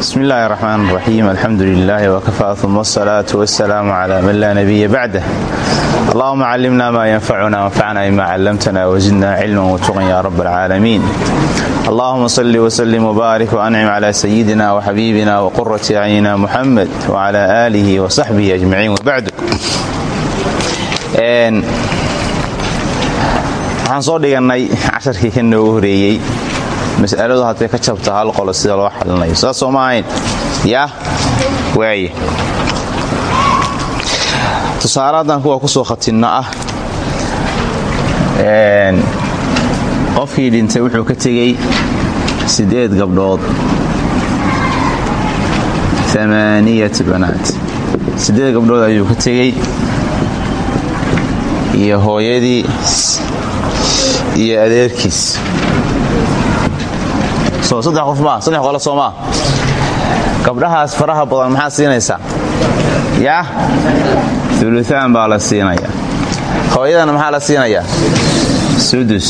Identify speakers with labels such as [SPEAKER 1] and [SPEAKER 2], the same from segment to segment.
[SPEAKER 1] bismi illaahi raxmaan raxiim alxamdu lilaahi wkafaa uma asalaatu wasalaamu cla man laa nabiya bacdah allahuma callimna maa yanfacuna wanfacna bima callamtana wazidna cilman watuqan ya rab alcaalamiin allahuma salli wslim wbaarik wancim cla sayidina wxabiibina wqurati acyina muxamed wcla aalihi wasaxbihi ajmaciin wabacdu waxaan soo dhigannay casharkii ka noogu horeeyey mas'aladu hadday ka jabto hal qolo sida loo xalinayo. Saas soo ma ahayn. Yah tusaale haddaan kuwa ku soo khatinno ah qofkii dhintay wuxuu ka tegey siddeed gabdhood. Amaaniyat banaat. Siddeed gabdhood ayuu ka tegey. Iyo hooyadii. Iyo adeerkiis saddex qof maa saddex qolo soo maa gabdhahaas faraha badan maxaa siinaysaa? Yah uluaan baa la siinayaa hooyadana maxaa la siinayaa sudus.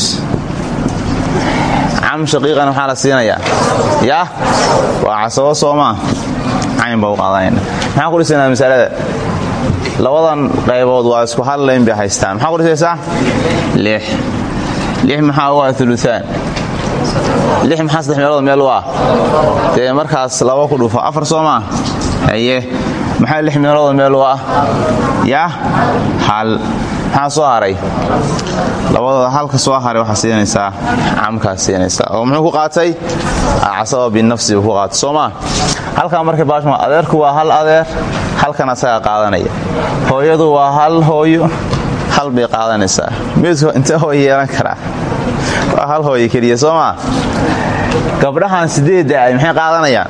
[SPEAKER 1] Cam shaqiiqana maxaa la siinayaa yah waa casabo soo maa cayn baa u qaadanayna ku dhisaynaa masalada? Labadan qaybood waa isku hal layn bay haystaan. Maxaa ku dhisaysaa lix. Lix maxaa u ah maxaa saddex meelood meel u ah? Dee markaas laba ku dhufo. Afar soo maa haye maxaa lix meelood meel u ah? Yah hal. Maxaa soo haray? Labadooda halka soo haray waxaa siinaysaa camkaa siinaysaa. Oo muxuu ku qaatay? Casaba binafsi buu ku qaatay. Soo maa halkaa baashma adeerku waa hal adeer halkan asagaa qaadanaya. Hooyadu waa hal hooyo hal bay qaadanaysaa. Meedku intee hooy yeelan karaa waa hal hooyo keliya soo maa gabdhahan sideedda ay maxay qaadanayaan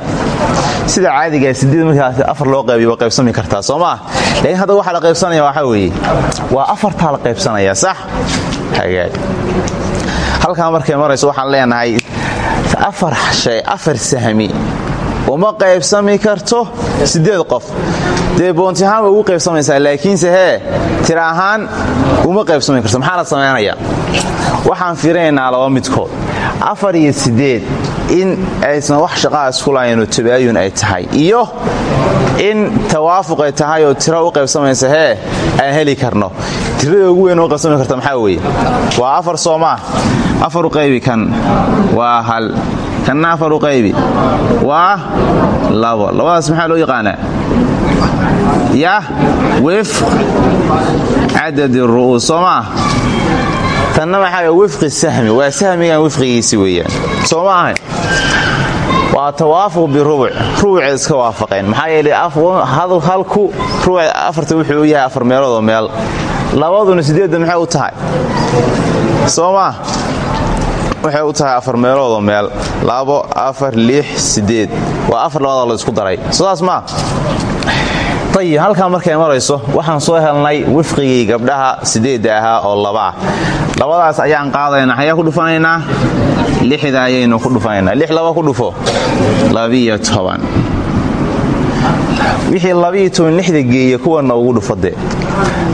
[SPEAKER 1] sida caadigaa sideed markaas afar loo qaybiyo waa qaybsami kartaa soo maa laakiin hadda waxaa la qaybsanaya waxaa weeye waa afartaa la qaybsanaya sax? Hagaag halkaa markay marayso waxaan leenahay afar shay afar sahmi uma qaybsami karto sideed qof. Dee way ugu qaybsamaysaa laakiinse hee tira ahaan uma qaybsami karto. Maxaa la samaynayaa waxaan fiirinaynaa laba midkood. Afar iyo sideed in aysan wax shaqaa isku lahaynoo tabaayun ay tahay iyo in tawaafuq ay tahay oo tiro u qaybsamaysa hee aan heli karno. Tirada ugu weyn u qaybsami karta maxaa weeye? Waa afar soomaa afar qaybi kan. Waa hal kanna afar u qaybi waa labo labadaas maxaa loo yaqaanaa yah wifq cadadi ru'uus soo maa tanna maxaa wifqi sahmi waa sahmigan wifqigiisi weeyaan soo ma ahay waa tawaafuq birubuc rubucay iska waafaqeen maxaa yeelay halku rubuc afarta wuxuu yahay afar meeloodoo meel labaduna sideedda maxay u tahay soo waxay u tahay afar meeloodoo meel labo afar lix sideed waa afar labadoo la isku daray. Sodaas maa ayib halkaa markay marayso waxaan soo helnay wifqigii gabdhaha sideedda ahaa oo labaah labadaas ayaan qaadaynaa ayaa ku dhufanaynaa? Lixda ayaynu ku dhufanaynaa. Lix laba ku dhufo. Labiyo toban. Wixii labiyo toban lixda geeya kuwana ugu dhufode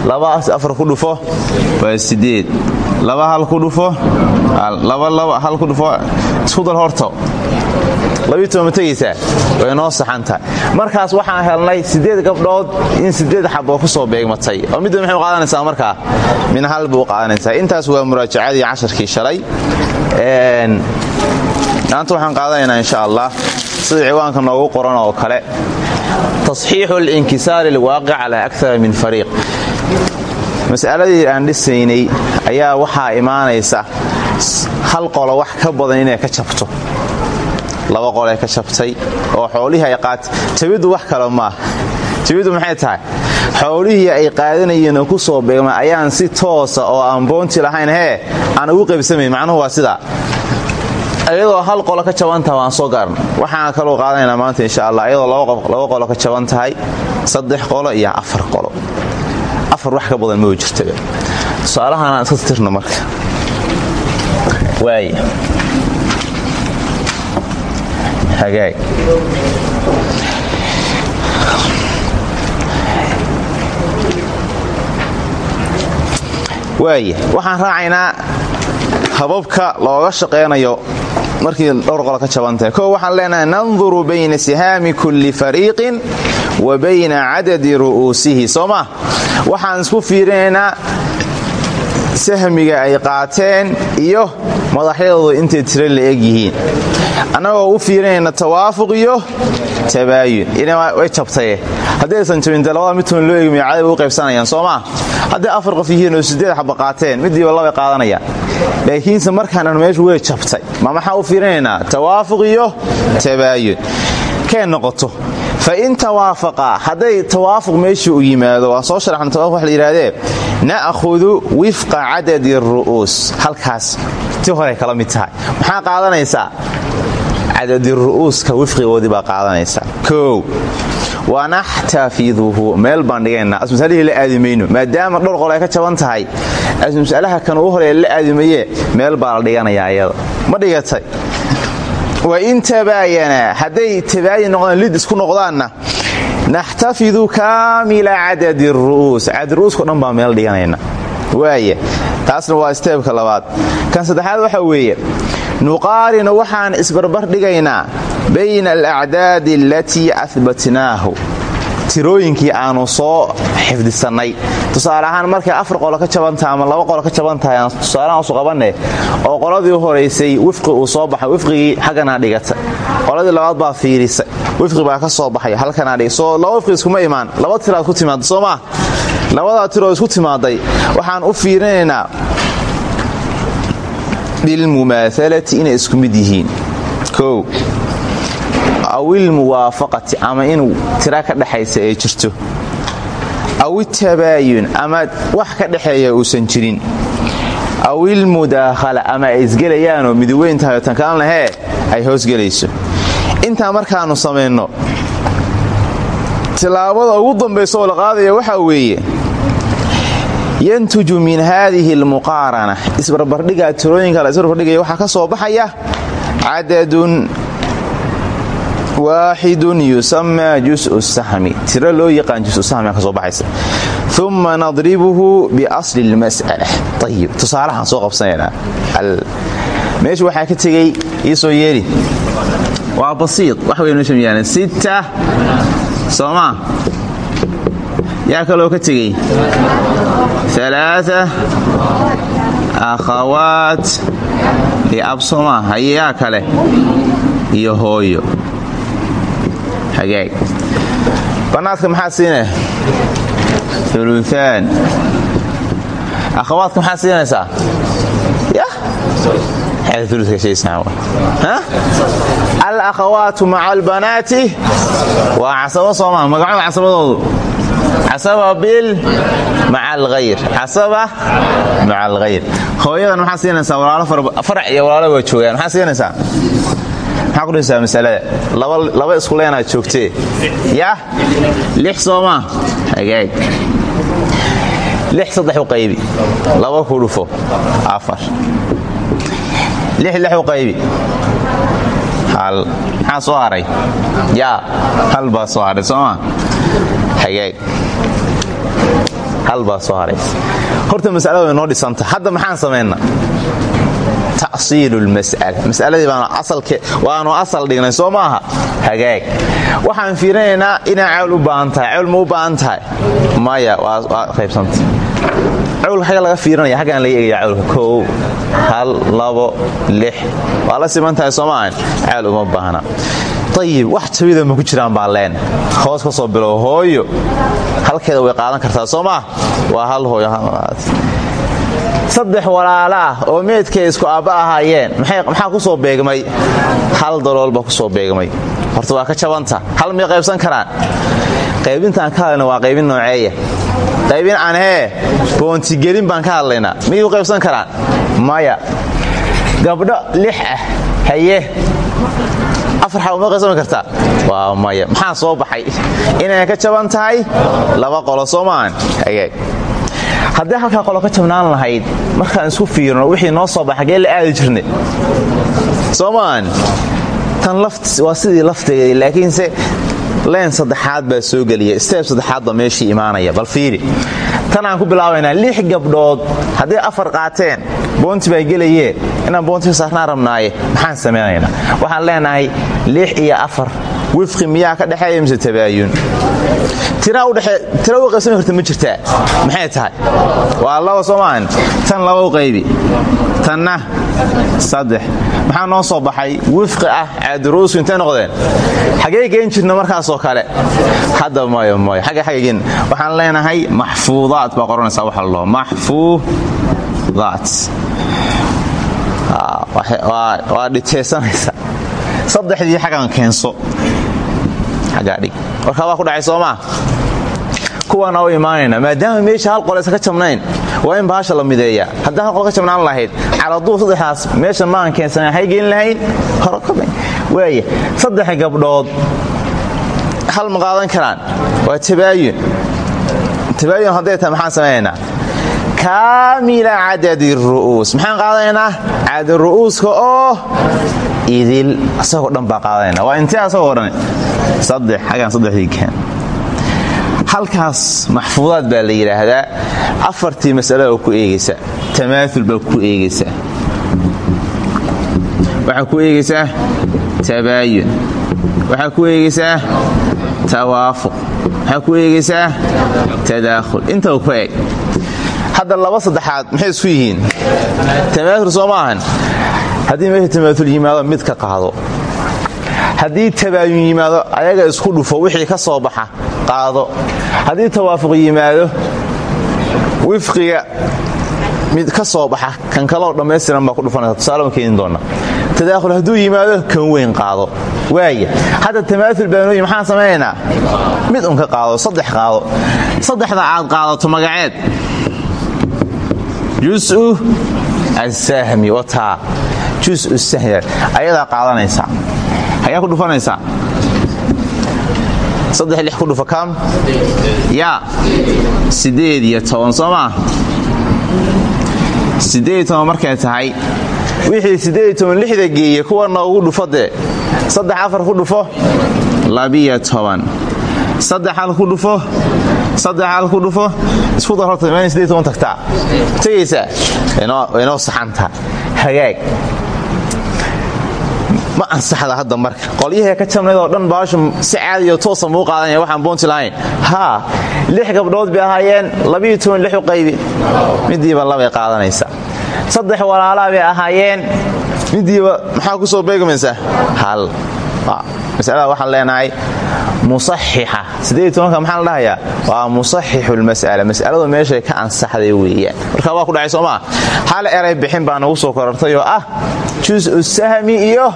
[SPEAKER 1] laba afar ku dhufo waa sideed laba hal ku dhufo. Laba laba hal ku dhufo. Isku dal horto. Ma tegaysaa way noo saxantahay markaas waxaan helnay siddeed gabdhood in siddeed xaboo ku soo beegmatay oo midda maxay u qaadanaysaa markaa? Min hal buu qaadanaysaa intaas waa muraajacadii casharkii shalay. Maanta waxaan insha allah sida ciwaanka noogu qoran oo kale. Tasxiixu alinkisaari alwaaqic calaa akara min fariiq mas'aladii aan dhisaynay ayaa waxaa imaanaysa hal qolo wax ka badan inay ka jabto. Laba qolee ka jabtay oo xoolihii ay qaat jabiddu wax kale maaha jabiddu maxay tahay? Xoolihii ay qaadanayeen ku soo beegma ayaan si toosa oo aan boonti lahayn hee aan ugu qaybsamayn macnuhu waa sidaa. Iyadoo hal qolo ka jaban tahay waan soo gaarna waxaan kaloo qaadanaynaa maanta insha allah iyadoo laba qolo ka jaban tahay saddex qolo iyo afar qolo afar wax ka badan mau jirtaba tusaalahan aan iska tirno marka. Waay. Hagaag. Waaya waxaan raacaynaa hababka looga shaqaynayo markii dhowr qolo ka jabantahay ko waxaan leenahay nanduru bayna sihaami kulli fariiqin wa bayna cadadi ru'uusihi. Soo waxaan isku fiirinaynaa sahmiga ay qaateen iyo madaxyadooda intay tiro la eg yihiin. Annagoo u fiirinayna tawaafuq iyo tabaayun. Way jabtaye haddii aysan jabinte labada midtoon loo egmiyo cadayba u qaybsanayaan soo maa afar qof yihiin oo siddeed xaba qaateen midiiba labay qaadanayaan. Laakiinse markaan meeshu way jabtay. Ma maxaa u fiirinaynaa? Tawaafuq iyo tabaayun. Kee noqoto? Fa in tawaafaqa hadday tawaafuq meeshii u yimaado waa soo sharaxna tawaafuq wax la yidhaahdee na'khudu wifqa cadadi ru'uus. Halkaas ti horey kala mid tahay. Maxaa qaadanaysaa cadadi ru'uuska wifqigoodii baa qaadanaysaa kow wanaxtafiduhu meel baan dhigaynaa. Asmasalihii la aadimayno. Maadaama dhowr qol ay ka jaban tahay asmasalaha kan ugu horreeya la aadimaye meel baa la dhiganayaa iyada. Ma dhigatay? Wain tabaayana hadday tabaayin noqdaan lid isku noqdaanna naxtafidu kaamila cadadi ru'uus. Cadadi dhan baan meel dhiganayna waaya taasna waa steebka labaad. Kan saddexaad waxa weeye nuqaarinu waxaan isbarbar dhigaynaa bayna alacdaadi alatii ahbatnaahu tirooyinkii aanu soo xifdisannay. Tusaale ahaan markay afar qolo ka jabantahay ama laba qolo ka jaban tahay aan tusaalahaan usu qabanne oo qoladii horaysay wifqi uu soo baxay wifqigii xagganaa dhigata. Qoladii labaad baa fiirisay wifqi baa ka soo baxay halkanaa dhig soo laba wifqi iskuma imaan laba tiraad ku timaada soo maa labadaa tiroo isku timaaday waxaan u fiirinaynaa bilmumaahalati inay isku mid yihiin. Kow awilmuwaafaqati ama inuu tira ka dhexaysa ay jirto. Awitabaayun ama wax ka dhexeeya uusan jirin. Awilmudaakhala ama ay isgelayaanoo miduweyn tahay oo tankaan lahee ay hoosgelayso intaa markaannu samayno tilaabada ugu dambaysa oo la qaadaya waxaa weeye yantuju min haadihi almuqaarana. Isbarbardhiga tirooyinka la isbarbardhigaya waxaa ka soo baxaya cadadun waaxidun yusamaa jusu sahmi. Tiro loo yaqaan jusu sahmiga ka soo baxaysa. Uma nadribuhu biasli lmas'ala ayib tusaalahaan soo qabsanaynaa meesha waxaa ka tegey iisoo yeeli. Waa basiid wax way meesha yaalan sitta soomaa yaa kaloo ka tegey? Alaaa akhawaat liab soomaa hayeyaa kale iyo hooyo. Hagaag. Bannaadka maxaa siina uluaan akhawaadka maxaa siinaysaa? Ya al akhawaatu maca albanaati. Waa casabo soomaa magacoda casabadoodu casaba bil maca alhayr casaba maca alghayr hooyadan maxaa siinaysaa walaalo farac iyo walaalo waa joogaan maxaa siinaysaa maxaa kudhisaa masalada laba isku leenaad joogtee yah lix soomaa hagaag lix saddex qaybi laba ku afar lix lix qaybi maxaa soo haray? Yaa hal baa soo haray soomaa hagaag hal baa soo haray. Horta masalada way dhisanta. Hadda maxaan samaynaa tasiilu lmas'ala masaladii waanu asal dhignay soo hagaag waxaan fiirinaynaa inaa cawl u baahan tahay. U baahan maya waa qaybsanta cawlka laga fiirinaya xaggaan laga egaya cawlka koow hal labo lix. Waa la siman tahay uma baahna ayib wax jabida ma ku jiraan baan leen. Hoos ka soo bilow hooyo. Halkeeda way qaadan kartaa soo waa hal hooyo saddex walaala ah oo meedkay isku aabba ahaayeen. Maxaa ku soo beegmay? Hal dalool baa ku soo beegmay. Horta waa ka jabanta. Hal miyay qaybsan karaan? Qaybintaan ka waa qaybin nooceeya qaybin aan hee boontigelin baan ka hadlaynaa. Miyuu qaybsan karaan maya. Gabdho lix ah haye. Afar xaba ma qaybsami kartaa waa maya maxaa soo baxay? Inay ka jaban tahay laba qolo soo maahan hagaag haddii halkaa qolo ka jabnaan lahayd markaan isku fiirno wixii noo soo baxa xagee la aadi jirnay soo maahan tan waa sidii lafteeda laakiinse leen saddexaad baa soo geliya steeb saddexaad baa meeshii imaanaya. Bal fiiri tan aan ku bilaabaynaa lix gabdhood hadday afar qaateen boonti baa gelayee inaan boonti ka saarnaan rabnaaye maxaan samaynaynaa? Waxaan leenahay lix iyo afar. Wifqi miyaa ka dhexeeya mise tabaayun tira u qaybsami karta ma jirtaa maxay tahay? Waa laba soo maahan tan laba qaybi tanna saddex. Maxaa noo soo baxay? Wifqi ah caadiruusku intay noqdeen. Xagee geen jirna markaasoo kale. Hadda mayo mayo xaggageen waxaan leenahay maxfuudaat baa qoranaysaa waxa la dhaho maxfuudaat. Waa dhiteysanaysa saddexdii xaggan keenso. Xaggaa warkaa waa ku dhacay soo maa kuwaana u imaanayna maadaama meesha hal qol aysan ka jabnayn waa in bahasha la mideeyaa haddaan hal qol ka jabnaan lahayd caladuur saddexdaas meesha maan keensana waxay gelin lahayn waaya saddex gabdhood hal ma qaadan karaan. Waa tabaayun tabaayun hadday tahay maxaan samaynaynaa kaamila cadadi ru'uus maxaan qaadanaynaa cadad ru'uuska oo idil asagoo dhan baa qaadanayna waa intee asagoo dhan saddex xaggan saddexdii keen halkaas maxfuudaad baa la yidhaahdaa afartii masalada ku eegaysa tamaaul baa ku eegaysaa waxaa ku eegaysaa tabaayun waxaa ku eegaysaa tawaafuq waxaa ku eegaysaa tadaakhul intaba ku eeg hadda laba saddexaad maxay isku yihiin? Tamaaul soo maahan haddii meesha tamaaul yimaado mid ka qaado. Haddii tabaayun yimaado ayaga isku dhufo wixii ka soo baxa qaado. Haddii tawaafuq yimaado wifqiga mid ka soo baxa kan kaloo dhammaystiran baa ku dhufanaysa tusaale keeni doonna tadaakhul hadduu yimaado kan weyn qaado. Waaya hadda tamaaul baanooyi maxaan samaynaynaa mid un ka qaado saddex qaado. Saddexda aad qaadato magaceed jusu asahmi wataa jusu sahmi ayadaa qaadanaysaa hayaa ku dhufanaysaa saddex lix ku dhufa kam yaa iyo toban soo maa toban markay tahay wixii siddeed toban lixda geeye kuwa noogu dhufo dee. Saddex afar ku dhufo labiyo toban. Saddex hal ku dhufo saddex hal ku dhufo isku dar horta tagtaa tegaysaa waynoo saxantaa hagaag. Ma ansaxda hadda marka. Qolyahee ka jabnayd oo dhan baashu si caadiyo toosa muu qaadanaya waxaan boonti lahayn. Haa lix gabdhood bay ahaayeen labiyo toban lix u qaybi. Midiiba labay qaadanaysaa saddex walaalaa ahaayeen midiiba maxaa ku soo beegmaysaa hal masalada waxaan leenahay musaxixa. Tobanka maxaa la dhahayaa? Waa musaxixu lmas'ala mas'aladu meeshay ka ansaxday weeyaan. Marka waa ku dhacay soo maa hal eray bixin baa nagu soo korartay oo ah jusu sahmi iyo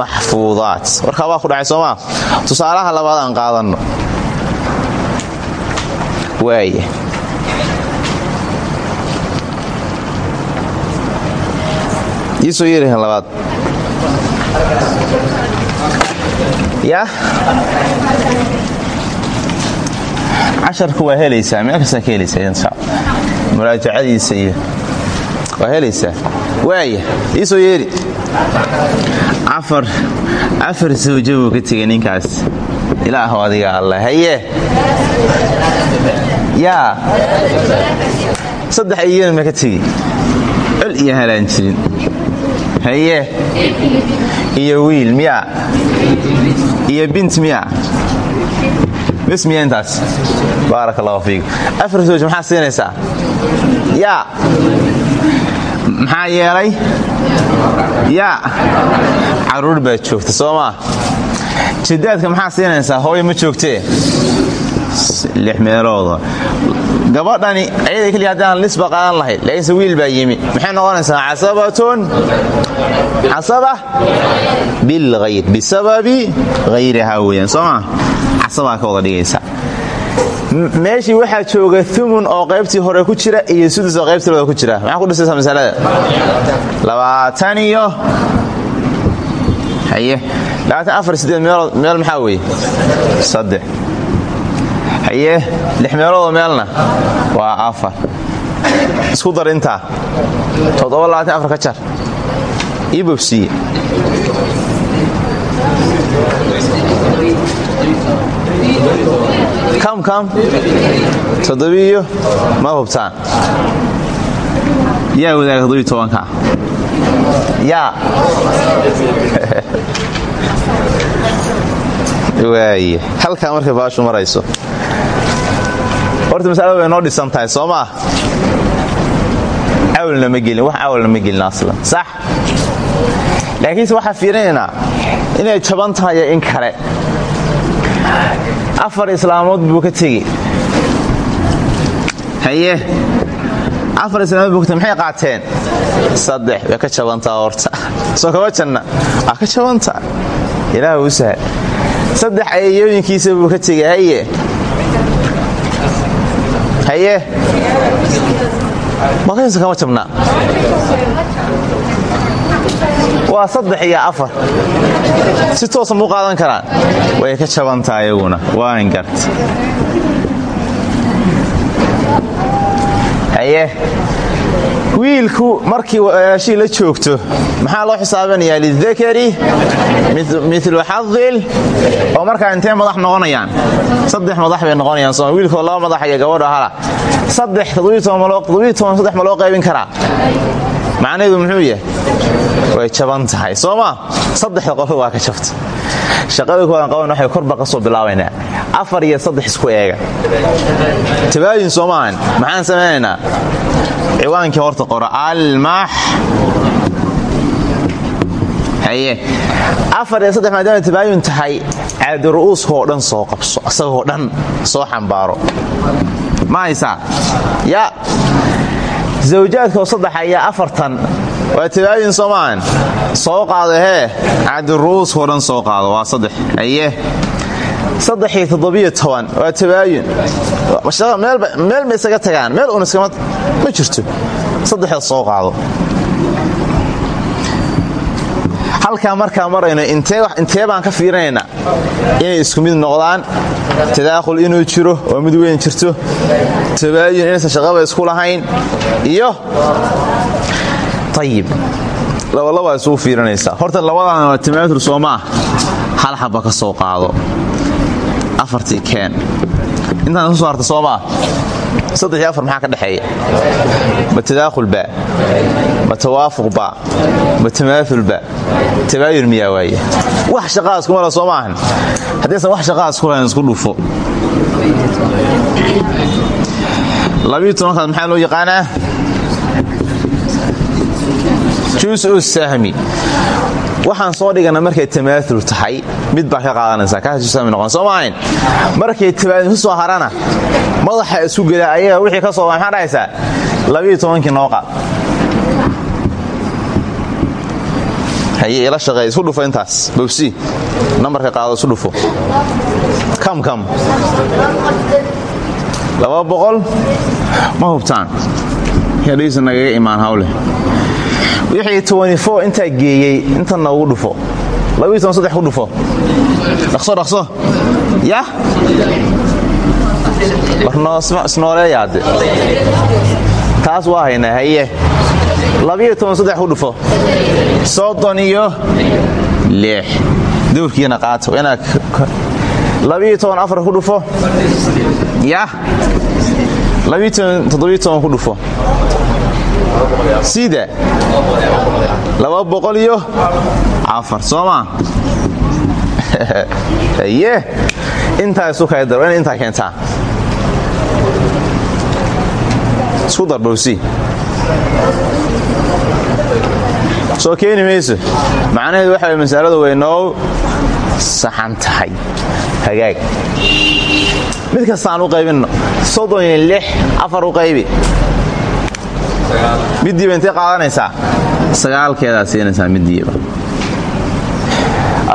[SPEAKER 1] maxfuudaat warkaa waa ku dhacay soo maa tusaalaha labaad aan qaadanno. Waaya iisoo yeerihan labaad ya. Casharka waa helaysaa. Meel kastaa ka helaysaa? Muraajacadiisa iyo waa helaysaa? Waaya iisoo yeeri. Afar sawjo buu ka tegay ninkaas. Ilaahu adiga alla haye yaa saddex iyana ma ka tegi. Col iyo halaan jirin. Haye iyo wiil miya iyo bint miya. Bes miya intaas. Baarak afar sawj maxaa siinaysaa? Yaa maxaa yeelay? Yaa carruur baad joogta soo maa maxaa siinaysaa? Hooyo ma joogtee? Lix meelooda gabadhani ayada keliya haddaan lisba qaadan lahayd laakiinse wiil baa yimi. Maxay noqonaysaa casabatun casaba bilhayr bisababi hayrihaa weeyaan soo maa ka wada dhigaysa. Meeshii waxaa jooga oo qaybtii hore ku jira iyo sudus oo qaybtii ku jira. Maxaa ku dhisaysaa masalada? Labaatan iyo haye labaatan afar sideed meelood meel maxaa weeye? Saddex haye lix meeloodoo meelna. Waa afar. Isku dar intaa ka jar. Ii bobsiiye kam kam. Toddobiiyo ma hubtaan. Yaa wadaaga toddobiyo tobanka. Yaa halkaa markay baashu marayso. Horta masalada way noo dhisan tahay soo maa awlna ma wax awlna ma gelin sax. Laakiinse waxaa fiirinaynaa inay jaban tahay in kale. Afar islaamood buu ka tegi. Haye. Afar islaamood buu ka tegi maxay qaateen? Saddex way ka jabantaa horta. Soo kaba janna. Waa ka jabantaa ilaah u sahal saddex ayayooyinkiisa buu ka tegay haye. Haye. Makaysa kama jabnaa waa saddex iyo afar. Si toosa muu qaadan karaan way ka jabantaa iyaguna waan garta haye wiilku markii walaashii la joogto maxaa loo xisaabinayaa lidakari milu xadil oo markaa intee madax noqonayaan? Saddex madax bay noqonayaan soo wiilkoo laba madax iyo gabadho hala. Saddex ma loo qaybin karaa? Macnaheedu muxuu yahay? Way jaban tahay soo maa saddexda qof waa ka jabta shaqada kuwaan qaban waxay korba ka soo bilaabaynaa. Afar iyo saddex isku eega. Tabaayin soo maahan maxaan samaynaynaa ciwaankii horta qora. Almax haye. Afar iyo saddex maadaama tabaayun tahay caadiru'uuskaoo dhan soo qabso isagoo dhan soo xambaaro. Ma ya. Zawjaadkaoo saddex ayaa afartan waa tabaayun soo soo qaado hee. Caadiru'uuskao dhan soo qaado. Waa saddex. Haye saddexiyo toddobiyo toban waa tabaayun meel ma isaga tagaan. Meel uun iskama ma jirto. Saddexda soo qaado. Halkaa markaa marayno intee baan ka fiirinaynaa? Inay isku mid noqdaan. Tadaakhul inuu jiro oo mid weyn jirto. Tabaayun inaysan shaqaba isku lahayn. Iyo ayib labalabaa isugu fiirinaysaa horta labadaana waa timaatur soo maah hal xaba ka soo qaado. Afartii keen. Intaan isu soo harta soo maa saddex iyo afar maxaa ka dhexeeya? Ma tadaakhulba ma tawaafuqba ma tamaaulba tabaayun miyaa waaye? Wax shaqaa isku mala soo maahan haddaysan wax shaqaa isku lahayn isku dhufo. Labiyo tobankaad maxaa loo yaqaanaa juusu sahmi waxaan soo dhigana markay tamaaul tahay mid baa ka qaadanaysaa kaasmi noqon soo maahayn markay tabaayun ku soo harana madaxa isku gela ayaga wixii ka soo maxaa dhahaysaa labiyo tobankii noo haye ila shaqeey isku dhufo intaas. Bowsi nambarka qaado isu dhufo. Kam kam. Laba boqol? Ma hubtaan. Hedhiisa nagaga imaan hawleh wixii intaa geeyey inta noogu dhufo. Ku dhufo. Dhaqso dhaqso. Ya? Warnoosnooleeyaade taas waa haynaa haye. Ku dhufo. Soddon iyo lix. Dowrkiina qaato inaad ku dhufo. Ya? Ku dhufo sida iyo afar sooma ye intaa isu kala dar ina intaa keentaa isku dar bowsi soo keeni mayso macnaheedu waxa way masaladu way noo saxan tahay. Hagaag. Mid kastaan u qaybinno soddon iyo lix afar u qaybi midiiba intee qaadanaysaa? Sagaalkeedaa siinaysaa midiiba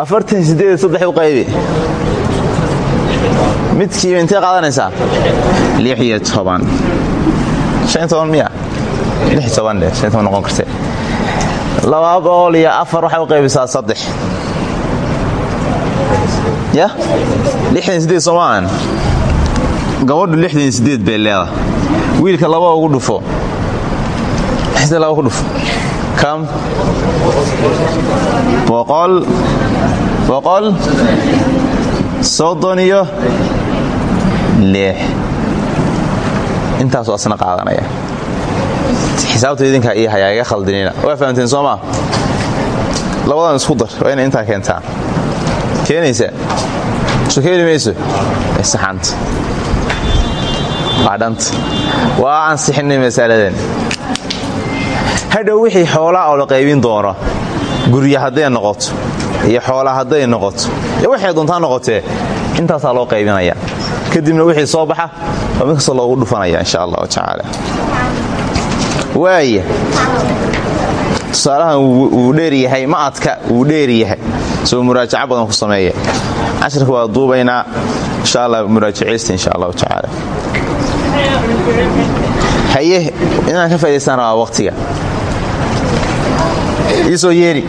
[SPEAKER 1] afartan sideed saddex u qaybi. Midkiiba intee qaadanaysaa? Lix iyo toban. Shan toban miya? Lix toban dheh shan toban noqon kartee. Laba boqol iyo afar waxay u qaybisaa saddex. Ya? Lixdan sideed soomaahan gabadhu lixdan sideed bay leeda wiilka laba ugu dhufo ku dhufo kam boqol. Boqol. Soddon iyo lix. Intaasuu asna qaadanaya. Xisaabta idinka iyo hayaaga khaldinina waa fahamteen soo maa labadan isku dar waa inay intaa keentaa keenaysaa soo keeni mayso saxanta waa dhanta waa ansixinay masaladan hadhow wixii xoolaa oo la qaybin doono gurya hadday noqoto iyo xoola hadday noqoto iyo waxay doontaa noqotee intaasaa loo qaybinaya kadibna wixii soo baxa waa mid loogu dhufanaya insha allahu tacaala. Waaya tusaalahan wuu dheeryahay ma adka wuu dheeryahay soo muraajaco badan ku sameeya. Cashirka waa duubaynaa insha allah muraajacaysta insha allahu tacaala. Haye inaan ka faa'idaystaan waqtiga iisoo yeeri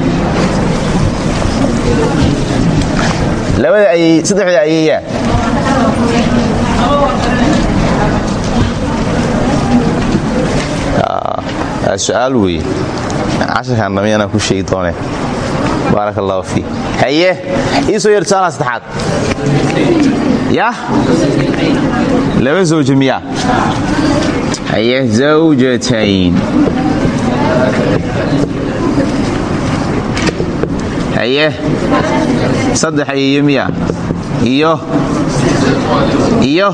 [SPEAKER 1] labada ayey saddexda ayeeyaa su'aal weeye casharkan dhami anaan ku sheegi doone baarak allahu fii haye iisoo yeer tusaalaha saddexaad? Yah laba zawja miya. Haye zawjatayn haye saddex ayeeyo miya iyo iyo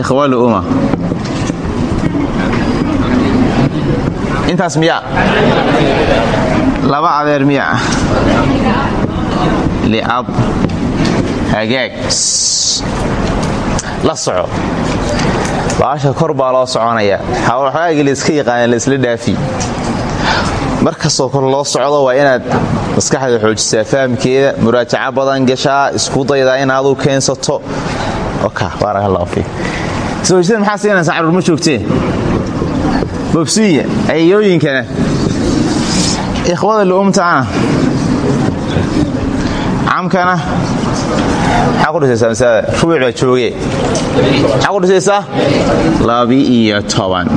[SPEAKER 1] ikhwalu uma intaas miya laba adeer miya liab hagaag. La soco. Baasha kor baa soconaya. Xawaagi layska yaqaana laysla dhaafi mar kastoo kor loo socdo waa inaad maskaxda xoojisaa fahamkeeda muraajaco badan gashaa isku daydaa keensato. Allah fiik. Sawjada maxaa siinaysaa carruur ma joogtee? Bobsiya ayooyinkana ikhwada lu'umtaana camkana maxaa ku dhisaysaa masalada rubuuc baa joogee maxaa ku dhisaysaa? Labi-iyo toban.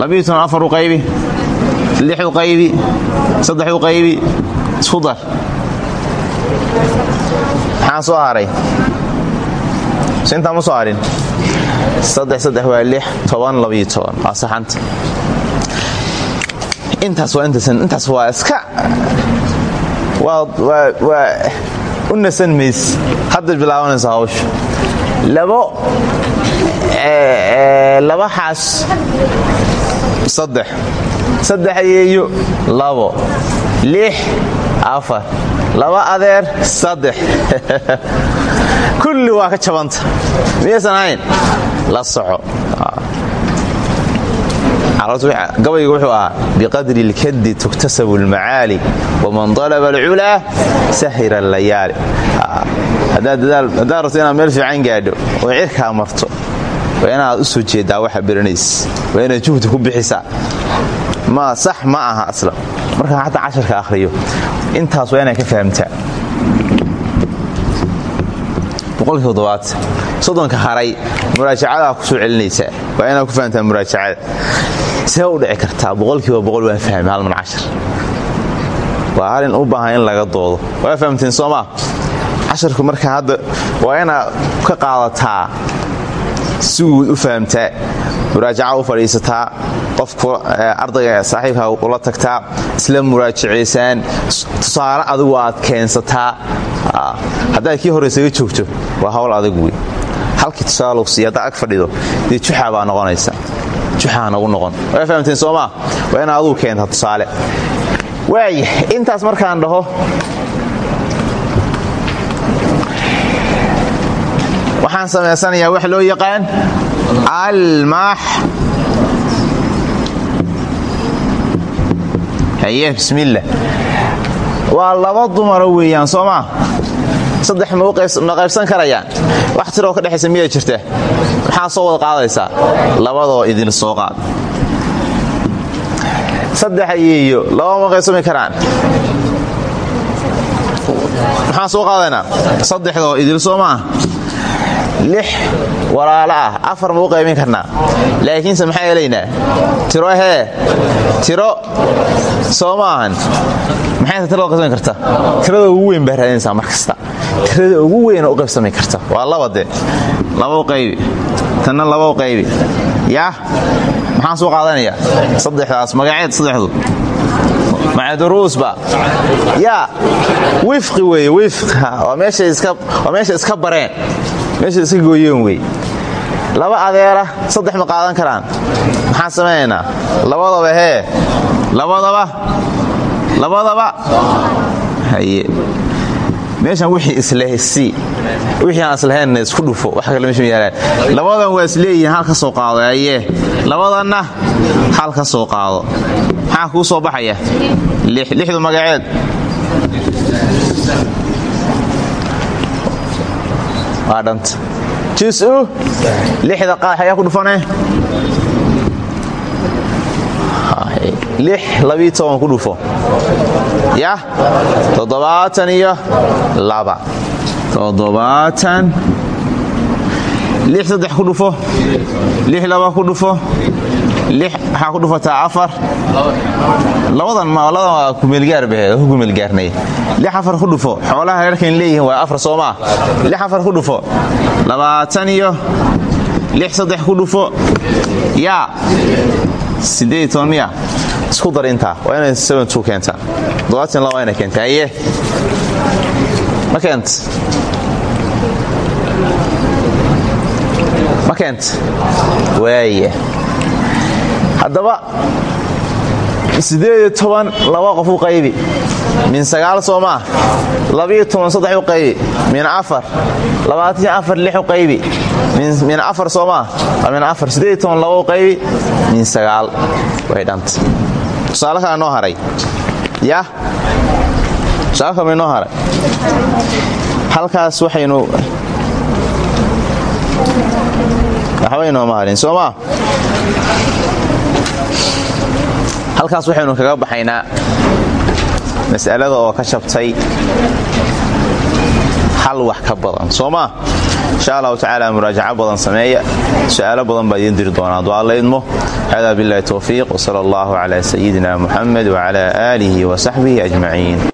[SPEAKER 1] Labiiyo toban afar u qaybi lix u qaybi saddex u qaybi isku dar. Maxaa soo haray intaa ma soo harin waa saxanta intaas waa iska. Waa u nasan mays hadda bilaabanaysa hawsha. Labo laba xaas. Saddex saddex ayeeyo labo lix afar laba adeer saddex kulli waa ka jabanta miyaysan ahayn la soco gabaygu wuxuu ahaa biqadri اlkadi tuktasabu اlmacaali waman dalaba alculaa sahira اlayaali haddaad rabto inaad meel fiican gaadho oo cirkaa marto waa inaad u soo jeedaa waxa beranays waa inaad juhdi ku bixisaa ma sax ma aha aslan markaan xataa casharka akhriyo intaas waa inaad ka fahamtaa. Soddonka haray muraajacadaa ku soo celinaysaa waa inaad ku fahamtaa muraajacada. See u dhici kartaa boqolkiiba boqol waan fahmay hal man cashar. Waa halin u baahan in laga doodo. Waa fahamteen soo maa casharku markaa hadda waa inaad ka qaadataa si guud u fahamtaa muraajaca u fadhiisataa qofku ardayga saaxiibka ula tagtaa isla muraajacaysaan tusaale adigu aad keensataa. Haddaad kii hore isaga joogto waa hawl adag wey halkii tusaale lugsiiya haddaa ag fadhido dee juxaa baa noqonaysa. Juxaa nagu noqon. Waa fahamteen soomaa waa inaad aduu keentaa tusaale. Waaya intaas markaan dhaho waxaan samaysanayaa wax loo yaqaan almax haye bismillah. Waa laba dumara weeyaan soo maa saddex ma qaybsan karayaan? Wax tiroo ka dhexaysa miyaa jirta maxaa soo wada qaadaysaa? Labadoo idin soo qaad. Saddex ayeeyo laba ma qaybsami karaan? Maxaan soo qaadaynaa saddexdoo idil soo lix walaalo ah. Afar ma u qaybin karnaa. Laakiinse maxaa helaynaa tiro hee tiro. Soo ma ahan. Tirada qaybsami karta? Tirada ugu weyn baa raadinaysaa mar tirada ugu weyna u qaybsami karta. Waa laba qaybi tanna laba u qaybi yaa? Maxaan soo qaadanayaa? Saddexdaas. Magaceed saddexdu. Macaduruusba yaa? Wifqi weeye wifq waa meeshay iska bareen meeshay iska gooyeen wey. Laba adeera saddex ma qaadan karaan. Maxaan samaynaynaa labadaba hee labadaba. Labadaba. Haye. Meeshan wixii islehsi. Wixii aan islahaynna isku dhufo. Wax kale meesha yaalaan. Labadan waa isleeyihiin hal ka soo qaado. Aye labadanna hal ka soo qaado. Maxaa kuu soo baxaya? Lixdu magaceed waa dhanta jisu lixda qaax ayaa ku dhufane? Ku dhufo. Yah toddobaatan iyo laba. Toddobaatan lix saddex ku dhufo. Lix laba ku dhufo maxaa ku dhufataa afar? Labadan labadan waa kumeelgaar bahe ku kumeelgaarnay lix afar ku dhufo xoolaha reerkan leeyihiin waa afar soo maa lix afar ku dhufo labaatan iyo lix saddex ku dhufo. Yaa siddeed toban miya. Isku dar intaa waa inay seven two keentaa toddobaatan laba waa inay keentaa aye ma keent. Ma keent. Waaya haddaba siddeed toban laba qof u qaybi. Min sagaal soo maa labiyo toban saddex u qaybi. Min afar labaatan afar lix u qaybi. Min afar soo maa waa min afar siddeed toban laba u qaybi. Min sagaal way dhanta tusaale noo haray. Yah tusaale kale may noo haray. Halkaas waxaynu waxba inooma harin soo halkaas waxaynu kaga baxaynaa mas'alada oo ka jabtay hal wax ka badan. Soo maa insha allahu tacaala muraajaco badan sameeya. Su'aalo badan baa idiin diri doonaa. Du'a laydmo hada billahi towfiiq wsala allahu cala sayidina muxamed wcala aalihi wasaxbihi ajmaciin